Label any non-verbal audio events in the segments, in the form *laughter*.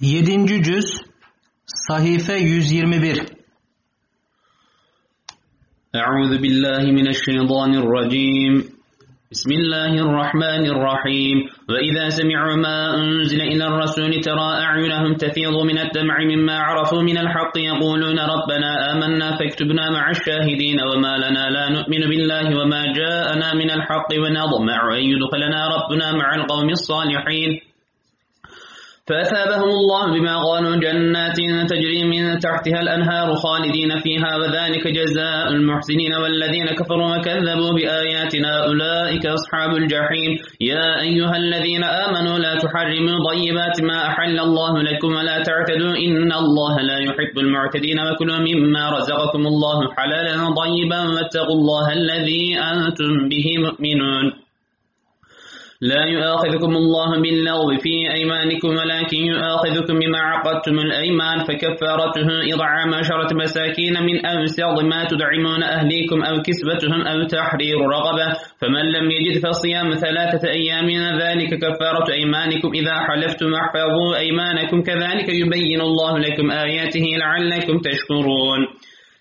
7. cüz Sahife 121 أعوذ بالله من الشيطان الرجيم بسم الله الرحمن الرحيم وإذا سمعوا ما أنزل إلى الرسول ترى أعينهم تفيض من الدمع مما عرفوا من الحق يقولون ربنا آمنا فاكتبنا مع الشاهدين وما لنا لا نؤمن بالله وما جاءنا من الحق ونضمع أن يدخلنا ربنا مع القوم الصالحين فأثابهم الله بما قالوا جنات تجري من تحتها الأنهار خالدين فيها وذلك جزاء المحسنين والذين كفروا وكذبوا بآياتنا. أولئك أصحاب الجحيم. يا أيها الذين آمنوا لا تحرموا طيبات ما أحل الله لكم ولا تعتدوا. إن الله لا يحب المعتدين. وكلوا مما رزقكم الله حلالا طيبا واتقوا الله الذي أنتم به مؤمنون. لا يؤاخذكم الله باللغو في أيمانكم ولكن يؤاخذكم بما عقدتم الأيمان فكفارته إضعام عشرة مساكين من أوسط ما تدعمون أهليكم أو كسبتهم أو تحرير رغبة فمن لم يجد فصيام ثلاثة أيام ذلك كفارة أيمانكم. إذا حلفتم احفظوا أيمانكم كذلك يبين الله لكم آياته لعلكم تشكرون.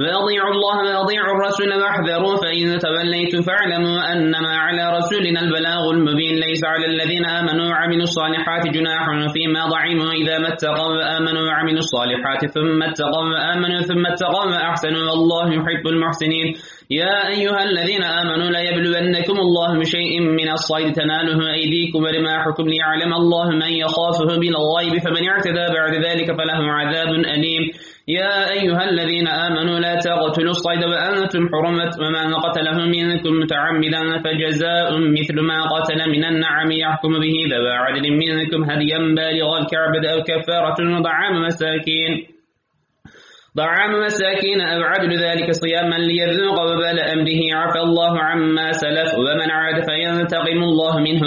وأضيعوا الله وأضيعوا الرسول واحذروا فإن توليتم فاعلموا أنما على رسولنا البلاغ المبين ليس على الذين آمنوا وعملوا الصالحات جناح فيما ضعموا إذا ما اتقوا وآمنوا وعملوا الصالحات ثم اتقوا وآمنوا ثم اتقوا وأحسنوا والله يحب المحسنين. يا أيها الذين آمنوا لا يبلونكم الله بشيء من الصيد تناله أيديكم ورماحكم ليعلم الله من يخافه بالغيب فمن اعتدى بعد ذلك فله عذاب أليم. يا أيها الذين آمنوا لا تقتلوا الصيد وأنتم حرمت ومن قتله منكم متعمدا فجزاء مثل ما قتل من النعم يحكم به ذوى عدل منكم هديا بالغ الكعبة أو كفارة وضعام مساكين. طعام مساكين أو عدل ذلك صياما ليذوق وبال أمره. عفى الله عما سلف ومن عاد فينتقم الله منه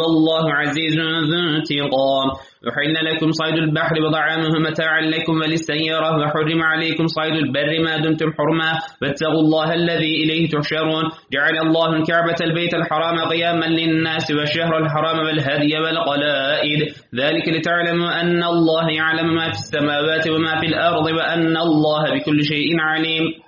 والله عزيز ذو انتقام. أحل لكم صيد البحر وطعامه متاعا لكم وللسيارة وحرم عليكم صيد البر ما دمتم حرما فاتقوا الله الذي إليه تحشرون. جعل الله الكعبة البيت الحرام قياما للناس والشهر الحرام والهدي والقلائد. ذلك لتعلموا أن الله يعلم ما في السماوات وما في الأرض وأن الله بكل شيء عليم.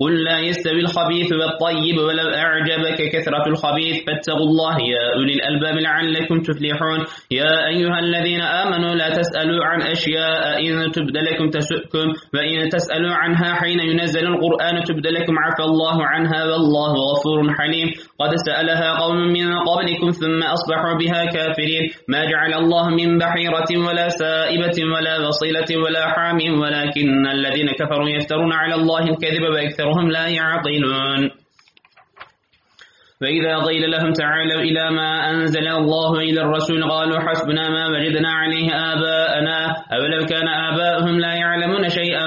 قل لا يستوي الخبيث والطيب ولو أعجبك كثرة الخبيث. فاتقوا الله يا أولي الألباب لعلكم تفلحون. يا أيها الذين آمنوا لا تسألوا عن أشياء إن تبد لكم تسؤكم وإن تسألوا عنها حين ينزل القرآن تبد لكم. عفى الله عنها والله غفور حليم. قد سألها قوم من قبلكم ثم أصبحوا بها كافرين. ما جعل الله من بحيرة ولا سائبة ولا وصيلة ولا حام. ولكن الذين كفروا يفترون على الله الكذب وأكثرهم لا يعقلون. فإذا قيل لهم تعالوا إلى ما أنزل الله إلى الرسول قالوا حسبنا ما وجدنا عليه آباءنا. أولو كان آباؤهم لا يعلمون شيئا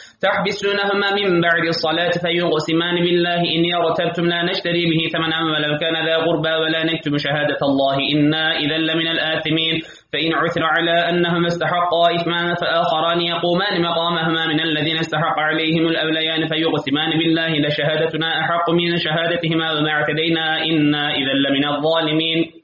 تحبسونهما من بعد الصلاة فيقسمان بالله. إن يرتبتم لا نشتري به ثمنا ولو كان ذا قربى ولا نكتب شهادة الله. إنا إذا لمن الآثمين. فإن عثر على أنهما استحقا إثمان فآخران يقومان مقامهما. من الذين استحق عليهم الأوليان فيقسمان بالله. لشهادتنا أحق من شهادتهما وما اعتدينا. إنا إذا لمن الظالمين.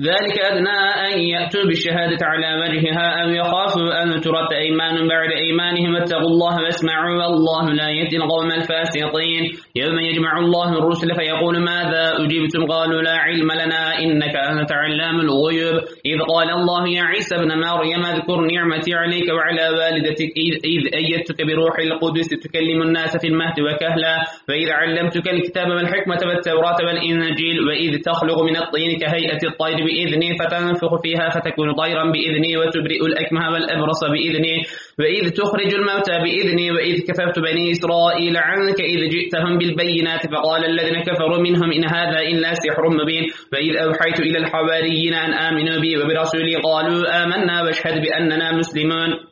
ذلك أدنى أن يأتوا بالشهادة على وجهها أو يخافوا أن ترد أيمان بعد أيمانهم اتقوا الله واسمعوا والله لا يهدي القوم الفاسقين. يوم يجمع الله الرسل فيقول ماذا أجبتم؟ قالوا لا علم لنا إنك أنت علام الغيوب. إذ قال الله يا عيسى ابن مريم اذكر نعمتي عليك وعلى والدتك. إذ أيدتك بروح القدس تكلم الناس في المهد وكهلا. وإذ علمتك الكتاب والحكمة والتوراة والإنجيل. وإذ تخلق من الطين كهيئة الطير بإذني فتنفخ فيها فتكون طيرا بإذني وتبرئ الأكمه والأبرص بإذني وإذ تخرج الموتى بإذني وإذ كففت بني إسرائيل عنك إذ جئتهم بالبينات فقال الذين كفروا منهم إن هذا إلا سحر مبين. وإذ أوحيت إلى الحواريين أن آمنوا بي وبرسولي قالوا آمنا واشهد بأننا مسلمون.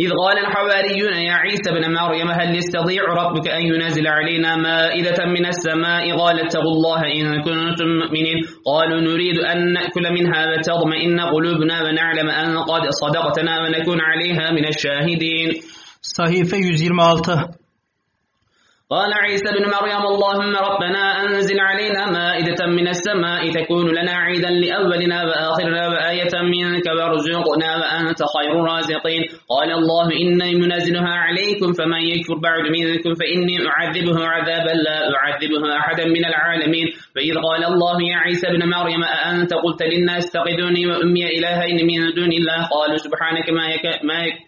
إذ قال الحواريون يا عيسى بن مريم هل يستطيع ربك أن ينزل علينا مائدة من السماء؟ قال اتقوا الله إن كنتم مؤمنين. قالوا نريد أن نأكل منها وتضمئن قلوبنا ونعلم أن قد صدقتنا ونكون عليها من الشاهدين. صحيفة 126 قال عيسى بن مريم اللهم ربنا أنزل علينا مائدة من السماء تكون لنا عيدا لأولنا وآخرنا وآية منك وارزقنا وأنت خير الرازقين. قال الله إني منزلها عليكم فمن يكفر بعد منكم فإني أعذبه عذابا لا أعذبه أحدا من العالمين. فإذ قال الله يا عيسى بن مريم أأنت قلت للناس اتخذوني وأمي إلهين من دون الله؟ قالوا سبحانك ما يك ما يك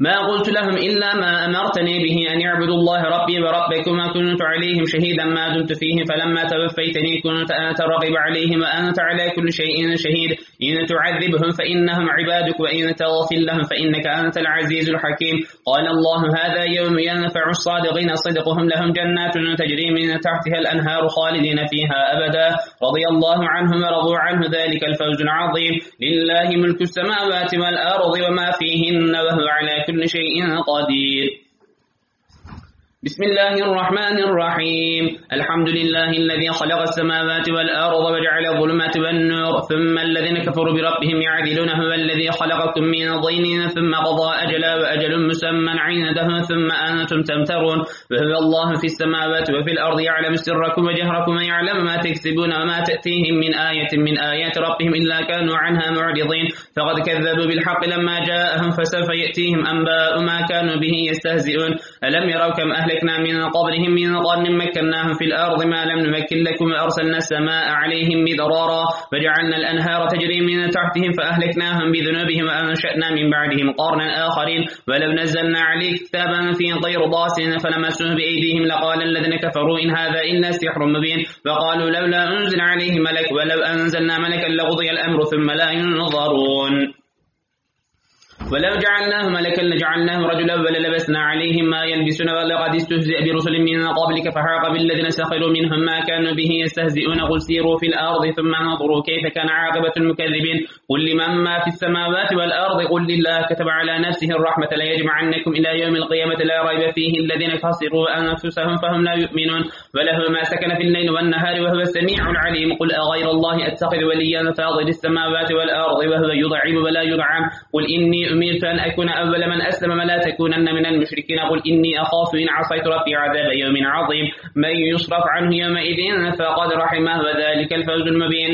ما قلت لهم إلا ما أمرتني به أن يعبدوا الله ربي وربكم كنت عليهم شهيدا ما دمت فيه فلما توفيتني كنت أنت الرغب عليهم وأنت على كل شيء شهيد. إن تعذبهم فإنهم عبادك وإن تغفر لهم فإنك أنت العزيز الحكيم. قال الله هذا يوم ينفع الصادقين صدقهم لهم جنات تجري من تحتها الأنهار خالدين فيها أبدا. رضي الله عنهم ورضوا عنه ذلك الفوز العظيم. لله ملك السماوات والأرض وما فيهن وهو على كل شيء قدير. بسم الله الرحمن الرحيم الحمد لله الذي خلق السماوات والأرض وجعل الظلمات والنور ثم الذين كفروا بربهم يعدلون هو الذي خلقكم من ضين ثم قضى أجلا وأجل مسمى عنده ثم أنتم تمترون وهو الله في السماوات وفي الأرض يعلم سركم وجهركم ويعلم ما تكسبون وما تأتيهم من آية من آيات ربهم إلا كانوا عنها معرضين فقد كذبوا بالحق لما جاءهم فسوف يأتيهم أنباء ما كانوا به يستهزئون ألم يروا كم أهل أهلكنا من قبلهم من قرن مكناهم في الأرض ما لم نمكن لكم وأرسلنا السماء عليهم مدرارا وجعلنا الأنهار تجري من تحتهم فأهلكناهم بذنوبهم وأنشأنا من بعدهم قرنا آخرين. ولو نزلنا عليك كتابا في طير ضاس فلمسوه بأيديهم لقال الذين كفروا إن هذا إلا سحر مبين. وقالوا لولا أنزل عليه ملك ولو أنزلنا ملكا لقضي الأمر ثم لا ينظرون. ولو جعلناه ملكا لجعلناه رجلا وللبسنا عليهم ما يلبسون ولقد استهزئ برسل من قبلك فحاق بالذين سخروا منهم ما كانوا به يستهزئون قل سيروا في الأرض ثم انظروا كيف كان عاقبة المكذبين قل لمن ما في السماوات والأرض قل لله كتب على نفسه الرحمة ليجمعنكم إلى يوم القيامة لا ريب فيه الذين خسروا أنفسهم فهم لا يؤمنون وله ما سكن في الليل والنهار وهو السميع العليم قل أغير الله أتخذ وليا فاضل السماوات والأرض وهو يضعب ولا يدعم قل إني أمرت أن أكون أول من أسلم ولا تكونن من المشركين. قل إني أخاف إن عصيت ربي عذاب يوم عظيم. من يصرف عنه يومئذ فقد رحمه وذلك الفوز المبين.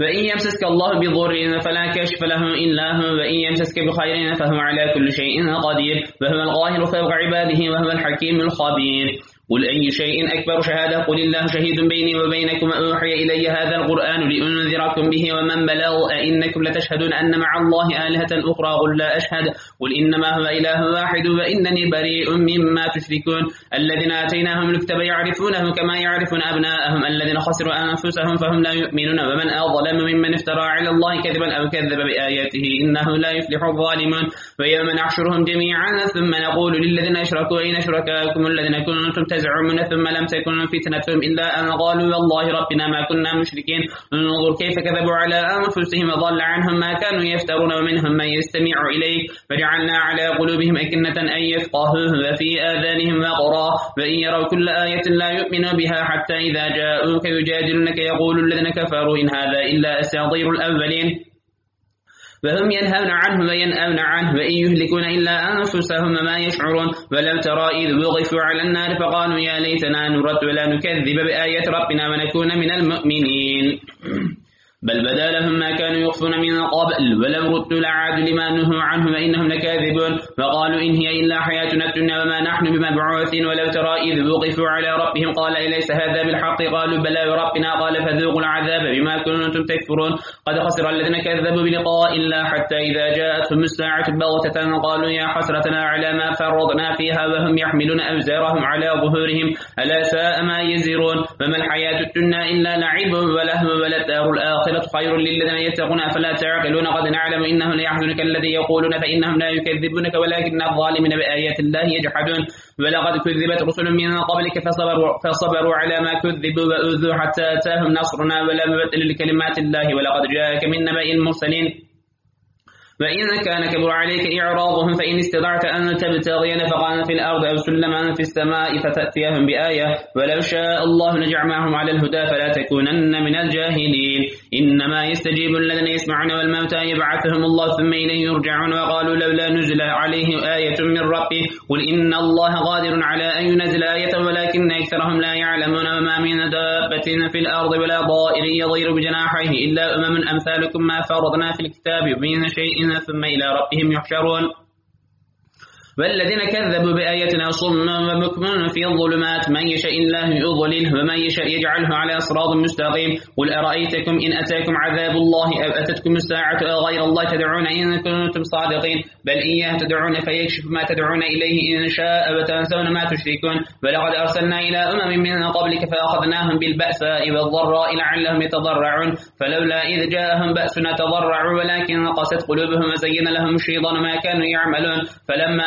وإن يمسسك الله بضر فلا كشف له إلا هو وإن يمسسك بخير فهو على كل شيء قدير. وهو الظاهر فوق عباده وهو الحكيم الخبير. قل أي شيء أكبر شهادة؟ قل الله شهيد بيني وبينكم أوحي إلي هذا القرآن لأنذركم به ومن بلغ أئنكم لتشهدون أن مع الله آلهة أخرى. قل لا أشهد. قل إنما هو إله واحد وإنني بريء مما تشركون. الذين آتيناهم الكتاب يعرفونه كما يعرفون أبناءهم. الذين خسروا أنفسهم فهم لا يؤمنون. ومن أظلم ممن افترى على الله كذبا أو كذب بآياته إنه لا يفلح الظالمون. ويوم نحشرهم جميعا ثم نقول للذين أشركوا أين شركاءكم الذين كنتم تزعمون؟ ثم لم تكن فتنتهم إلا أن قالوا والله ربنا ما كنا مشركين. انظر كيف كذبوا على أنفسهم وضل عنهم ما كانوا يفترون ومنهم من يستمع إليك. فجعلنا على قلوبهم أكنة أن يفقهوه وفي آذانهم وقرا. وإن يروا كل آية لا يؤمنوا بها حتى إذا جاءوك يجادلونك يقول الذين كفروا إن هذا إلا أساطير الأولين. فهم ينهون عنه وينأون عنه وإن يهلكون إلا أنفسهم ما يشعرون. ولو ترى إذ وغفوا على النار فقالوا يا ليتنا نرد ولا نكذب بآية ربنا ونكون من المؤمنين. بل بدا لهم ما كانوا يخفون من قبل ولو ردوا لعادوا لما نهوا عنه وإنهم لكاذبون. وقالوا إن هي إلا حياتنا الدنيا وما نحن بمبعوثين ولو ترى إذ وقفوا على ربهم قال إليس هذا بالحق؟ قالوا بلى ربنا قال فذوقوا العذاب بما كنتم تكفرون. قد خسر الذين كذبوا بلقاء الله حتى إذا جاءتهم الساعة بغتة قالوا يا حسرتنا على ما فرضنا فيها وهم يحملون أوزارهم على ظهورهم. ألا ساء ما يزرون؟ وما الحياة الدنيا إلا لعب ولهو ولدار الآخر الآخرة خير للذين يتقون أفلا تعقلون؟ قد نعلم إنه ليحزنك الذي يقولون فإنهم لا يكذبونك ولكن الظالمين بآيات الله يجحدون. ولقد كذبت رسل من قبلك فصبروا, فصبروا على ما كذبوا وأذوا حتى أتاهم نصرنا ولا مبدل لكلمات الله. ولقد جاءك من نبأ المرسلين. وإن كان كبر عليك إعراضهم فإن استطعت أن تبتغي نفقا في الأرض أو سلما في السماء فتأتيهم بآية ولو شاء الله لجمعهم على الهدى فلا تكونن من الجاهلين إنما يستجيب الذين يسمعون والموتى يبعثهم الله ثم إليه يرجعون وقالوا لولا نزل عليه آية من ربه قل إن الله قادر على أن ينزل آية ولكن أكثرهم لا يعلمون وما من دابة في الأرض ولا ضائر يضير بجناحيه إلا أمم أمثالكم ما فرضنا في الكتاب من شيء ثم إلى ربهم يحشرون. والذين كذبوا بآياتنا صم وبكم في الظلمات. من يشاء الله يضلله ومن يشاء يجعله على صراط مستقيم. قل أرأيتكم إن أتاكم عذاب الله أو أتتكم الساعة غير الله تدعون إن كنتم صادقين؟ بل إياه تدعون فيكشف ما تدعون إليه إن شاء وتنسون ما تشركون. ولقد أرسلنا إلى أمم من قبلك فأخذناهم بالبأساء والضراء لعلهم يتضرعون. فلولا إذ جاءهم بأسنا تضرعوا ولكن قست قلوبهم وزين لهم الشيطان ما كانوا يعملون. فلما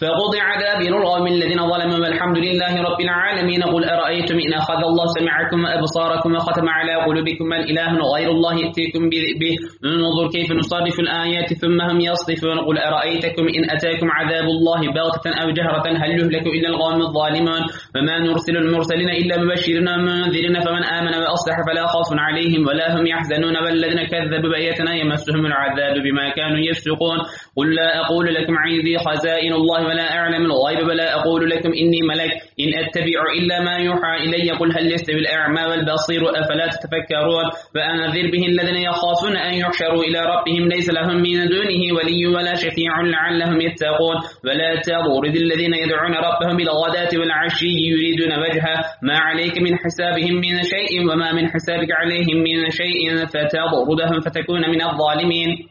فقضع دابر القوم الذين ظلموا والحمد لله رب العالمين. قل أرأيتم إن أخذ الله سمعكم وأبصاركم وختم على قلوبكم؟ من إله غير الله يأتيكم به. انظر كيف نصرف الآيات ثم هم يصطفون قل أرأيتكم إن أتاكم عذاب الله بغتة أو جهرة؟ هل يهلك إلا القوم الظالمون؟ وما نرسل المرسلين إلا مبشرين ومنذرين. فمن آمن وأصلح فلا خوف عليهم ولا هم يحزنون. والذين كذبوا بآياتنا يمسهم العذاب بما كانوا يفسقون. قل لا أقول لكم عندي خزائن الله ولا أعلم الغيب ولا أقول لكم إني ملك إن أتبع إلا ما يوحى إلي قل هل يستوي الأعمى والبصير أفلا تتفكرون فأنذر به الذين يخافون أن يحشروا إلى ربهم ليس لهم من دونه ولي ولا شفيع لعلهم يتقون ولا تضرد الذين يدعون ربهم بالغداة والعشي يريدون وجهه ما عليك من حسابهم من شيء وما من حسابك عليهم من شيء فتضردهم فتكون من الظالمين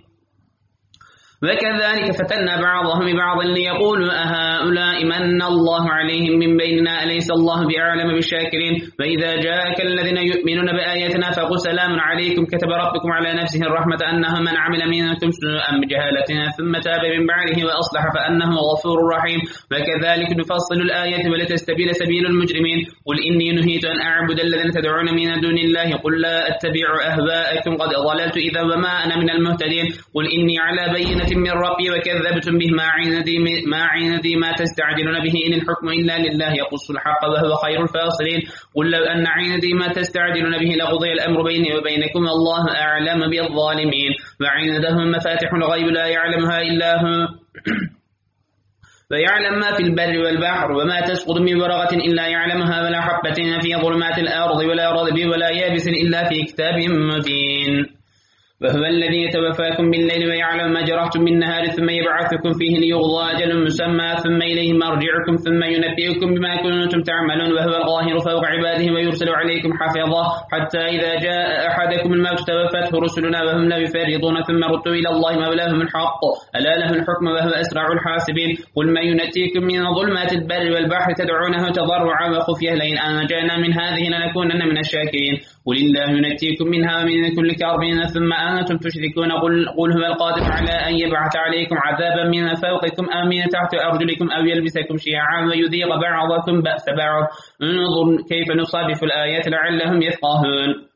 وكذلك فتنا بعضهم ببعض ليقولوا أهؤلاء من الله عليهم من بيننا؟ أليس الله بأعلم بالشاكرين؟ فإذا جاءك الذين يؤمنون بآياتنا فقل سلام عليكم. كتب ربكم على نفسه الرحمة أنه من عمل منكم سوءا بجهالة ثم تاب من بعده وأصلح فأنه غفور رحيم. وكذلك نفصل الآيات ولتستبين سبيل المجرمين. قل إني نهيت أن أعبد الذين تدعون من دون الله. قل لا أتبع أهواءكم قد ضللت إذا وما أنا من المهتدين. قل إني على بينة من ربي وكذبتم به ما عندي ما عندي ما تستعجلون به إن الحكم إلا لله يقص الحق وهو خير الفاصلين قل لو أن عندي ما تستعجلون به لقضي الأمر بيني وبينكم الله أعلم بالظالمين وعنده مفاتح الغيب لا يعلمها إلا هو *clears throat* ويعلم ما في البر والبحر وما تسقط من ورقة إلا يعلمها ولا حبة في ظلمات الأرض ولا رضب ولا يابس إلا في كتاب مبين وهو الذي يتوفاكم بالليل ويعلم ما جرحتم بالنهار ثم يبعثكم فيه ليغضى أجل مسمى ثم إليه مرجعكم ثم ينبئكم بما كنتم تعملون وهو الظاهر فوق عباده ويرسل عليكم حفظه حتى إذا جاء أحدكم الموت توفته رسلنا وهم لا يفرطون ثم ردوا إلى الله مولاهم الحق. ألا له الحكم وهو أسرع الحاسبين. قل ما ينتيكم من ظلمات البر والبحر تدعونه تضرعا وخفية. لئن أنجانا من هذه لنكونن من الشاكرين. قل الله ينتيكم منها ومن كل كرب ثم أنتم تشركون. قل, قل هو القادر على أن يبعث عليكم عذابا من فوقكم أو من تحت أرجلكم أو يلبسكم شيعا ويذيق بعضكم بأس بعض. انظر كيف نصادف الآيات لعلهم يفقهون.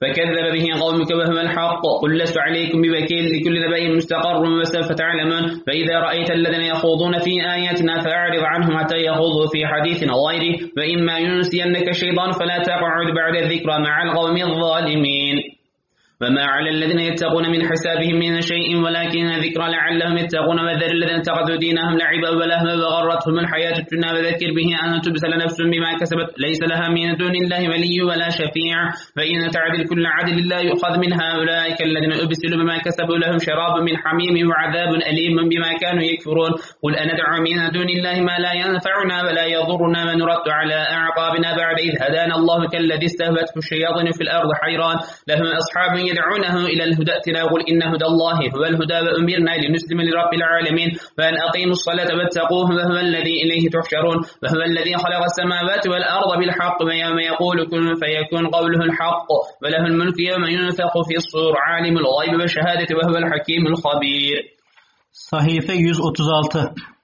فكذب به قومك وهو الحق. قل لست عليكم بوكيل لكل نبأ مستقر وسوف تعلمون. فإذا رأيت الذين يخوضون في آياتنا فأعرض عنهم حتى يخوضوا في حديث غيره. وإما ينسينك الشيطان فلا تقعد بعد الذكرى مع القوم الظالمين. وما على الذين يتقون من حسابهم من شيء ولكن ذكرى لعلهم يتقون وذر الذين اتخذوا دينهم لعبا ولهوا وغرتهم الحياة الدنيا وذكر به أن تبسل نفس بما كسبت ليس لها من دون الله ولي ولا شفيع فإن تعدل كل عدل لا يؤخذ منها أولئك الذين أبسلوا بما كسبوا لهم شراب من حميم وعذاب أليم بما كانوا يكفرون قل أندعو من دون الله ما لا ينفعنا ولا يضرنا ونرد على أعقابنا بعد إذ هدانا الله كالذي استهبته الشياطين في الأرض حيران لهم أصحاب يدعونه إلى الهدى. قل إن هدى الله هو الهدى وأمرنا لنسلم لرب العالمين. فأن أقيموا الصلاة واتقوه وهو الذي إليه تحشرون. وهو الذي خلق السماوات والأرض بالحق. ويوم يقول كن فيكون قوله الحق. وله الملك يوم ينفق في الصور. عالم الغيب والشهادة وهو الحكيم الخبير. Sahife 136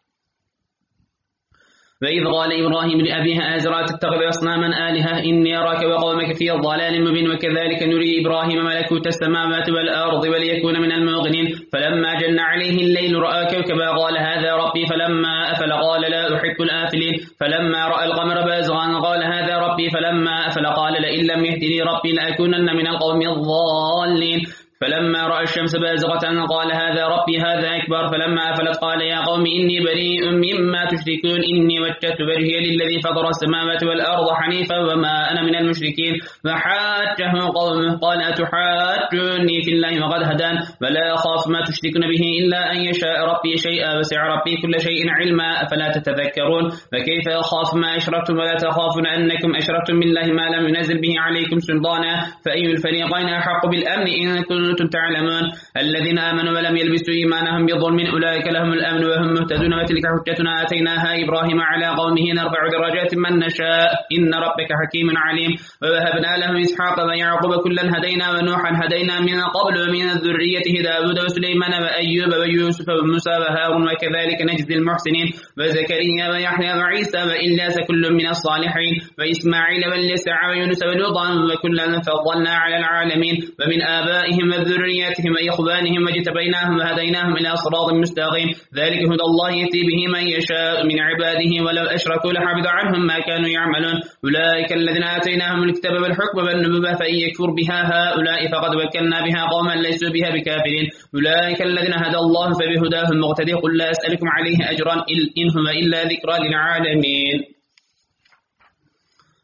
وإذ قال إبراهيم لأبيه آزرا تتخذ أصناما آلهة إني أراك وقومك في ضلال مبين وكذلك نري إبراهيم ملكوت السماوات والأرض وليكون من الموقنين فلما جن عليه الليل رأى كوكبا قال هذا ربي فلما أفل قال لا أحب الآفلين فلما رأى القمر بازغا قال هذا ربي فلما أفل قال لئن لم يهدني ربي لأكونن من القوم الضالين فلما رأى الشمس بازغة قال هذا ربي هذا أكبر. فلما أفلت قال يا قوم إني بريء مما تشركون إني وجدت وجهي للذي فطر السماوات والأرض حنيفا وما أنا من المشركين. فحاجه قومه قال أتحاجوني في الله وقد هدان؟ ولا أخاف ما تشركون به إلا أن يشاء ربي شيئا وسع ربي كل شيء علما. أفلا تتذكرون؟ فكيف أخاف ما أشركتم ولا تخافون أنكم أشركتم بالله ما لم ينزل به عليكم سلطانا؟ فأي الفريقين أحق بالأمن إن كنتم كنتم تعلمون. الذين آمنوا ولم يلبسوا إيمانهم بظلم أولئك لهم الأمن وهم مهتدون. وتلك حجتنا آتيناها إبراهيم على قومه. نرفع درجات من نشاء. إن ربك حكيم عليم. ووهبنا له إسحاق ويعقوب كلا هدينا ونوحا هدينا من قبل ومن ذريته داود وسليمان وأيوب ويوسف وموسى وهارون. وكذلك نجزي المحسنين. وزكريا ويحيى وعيسى وإلياس كل من الصالحين. وإسماعيل واليسع ويونس ولوطا وكلا فضلنا على العالمين. ومن آبائهم وذرياتهم وإخوانهم واجتبيناهم وهديناهم إلى صراط مستقيم. ذلك هدى الله يأتي به من يشاء من عباده ولو أشركوا لحبط عنهم ما كانوا يعملون. أولئك الذين آتيناهم الكتاب والحكم والنبوة فإن يكفر بها هؤلاء فقد وكلنا بها قوما ليسوا بها بكافرين. أولئك الذين هدى الله فبهداه مقتدي. قل لا أسألكم عليه أجرا إن هو إلا ذكرى للعالمين.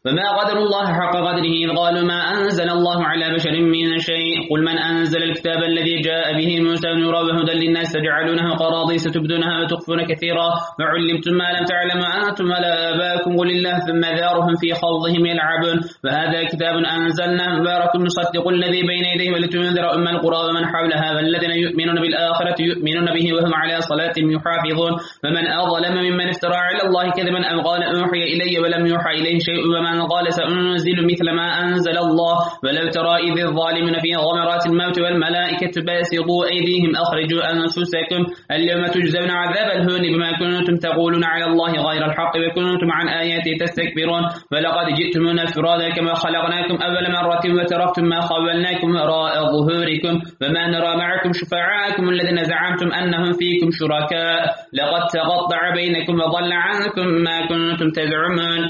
وما قدر الله حق قدره إذ قالوا ما أنزل الله على بشر من شيء قل من أنزل الكتاب الذي جاء به موسى نورا وهدى للناس تجعلونه قراضيس تبدونها وتخفون كثيرا وعلمتم ما لم تعلموا أنتم ولا آباءكم قل الله ثم ذارهم في خوضهم يلعبون وهذا كتاب أنزلناه مبارك مصدق الذي بين يديه ولتنذر أم القرى ومن حولها والذين يؤمنون بالآخرة يؤمنون به وهم على صلاة يحافظون ومن أظلم ممن افترى على الله كذبا أم قال أوحي إلي ولم يوحى إليه شيء وما من قال سأنزل مثل ما أنزل الله ولو ترى إذ الظالمون في غمرات الموت والملائكة باسطوا أيديهم أخرجوا أنفسكم اليوم تجزون عذاب الهون بما كنتم تقولون على الله غير الحق وكنتم عن آياته تستكبرون. ولقد جئتمونا فرادا كما خلقناكم أول مرة وتركتم ما خولناكم وراء ظهوركم وما نرى معكم شفعاءكم الذين زعمتم أنهم فيكم شركاء. لقد تقطع بينكم وضل عنكم ما كنتم تزعمون.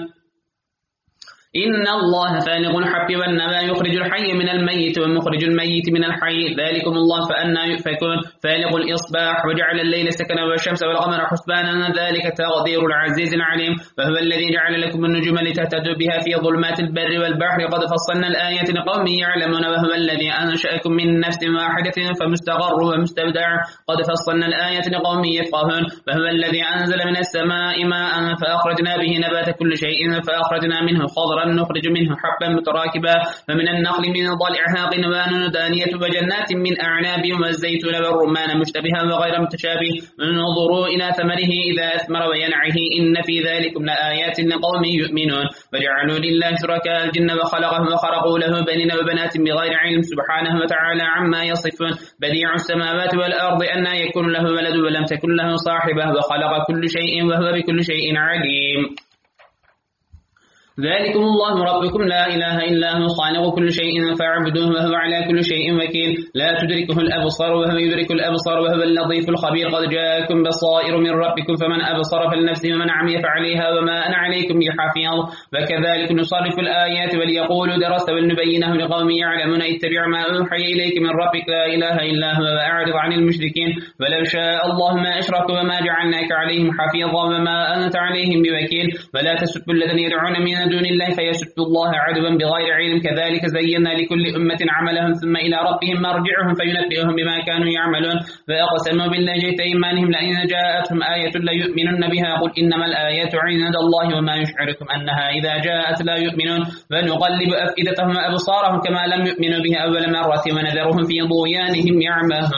إن الله فالغ الحب والنبى يخرج الحي من الميت ومخرج الميت من الحي ذلكم الله فأنا يؤفكون فالغ الإصباح وجعل الليل سكنا والشمس والقمر حسبانا ذلك تقدير العزيز العليم فهو الذي جعل لكم النجوم لتهتدوا بها في ظلمات البر والبحر قد فصلنا الآيات لقوم يعلمون وهو الذي أنشأكم من نفس واحدة فمستقر ومستودع قد فصلنا الآيات لقوم يفقهون فهو الذي أنزل من السماء ماء فأخرجنا به نبات كل شيء فأخرجنا منه خضرا نخرج منه حبا متراكبا فمن النخل من ضلعها قنوان دانية وجنات من أعناب والزيتون والرمان مشتبها وغير متشابه. انظروا إلى ثمره إذا أثمر وينعه إن في ذلك لآيات لقوم يؤمنون. وجعلوا لله شركاء الجن وخلقهم وخرقوا له بنين وبنات بغير علم سبحانه وتعالى عما يصفون. بديع السماوات والأرض أن يكون له ولد ولم تكن له صاحبة وخلق كل شيء وهو بكل شيء عليم. ذلكم الله ربكم لا إله إلا هو خالق كل شيء فاعبدوه وهو على كل شيء وكيل. لا تدركه الأبصار وهو يدرك الأبصار وهو اللطيف الخبير. قد جاءكم بصائر من ربكم فمن أبصر فلنفسه ومن عمي فعليها وما أنا عليكم بحفيظ. وكذلك نصرف الآيات وليقولوا درست ولنبينه لقوم يعلمون. اتبع ما أوحي إليك من ربك لا إله إلا هو وأعرض عن المشركين. ولو شاء الله ما أشركوا وما جعلناك عليهم حفيظا وما أنت عليهم بوكيل. ولا تسبوا الذين يدعون من دون الله فيسبوا الله عدوا بغير علم. كذلك زينا لكل أمة عملهم ثم إلى ربهم مرجعهم فينبئهم بما كانوا يعملون. فأقسموا بالله جيت إيمانهم لئن جاءتهم آية ليؤمنن بها. قل إنما الآيات عند الله وما يشعركم أنها إذا جاءت لا يؤمنون. فنقلب أفئدتهم وأبصارهم كما لم يؤمنوا بها أول مرة ونذرهم في ضويانهم يعمهون.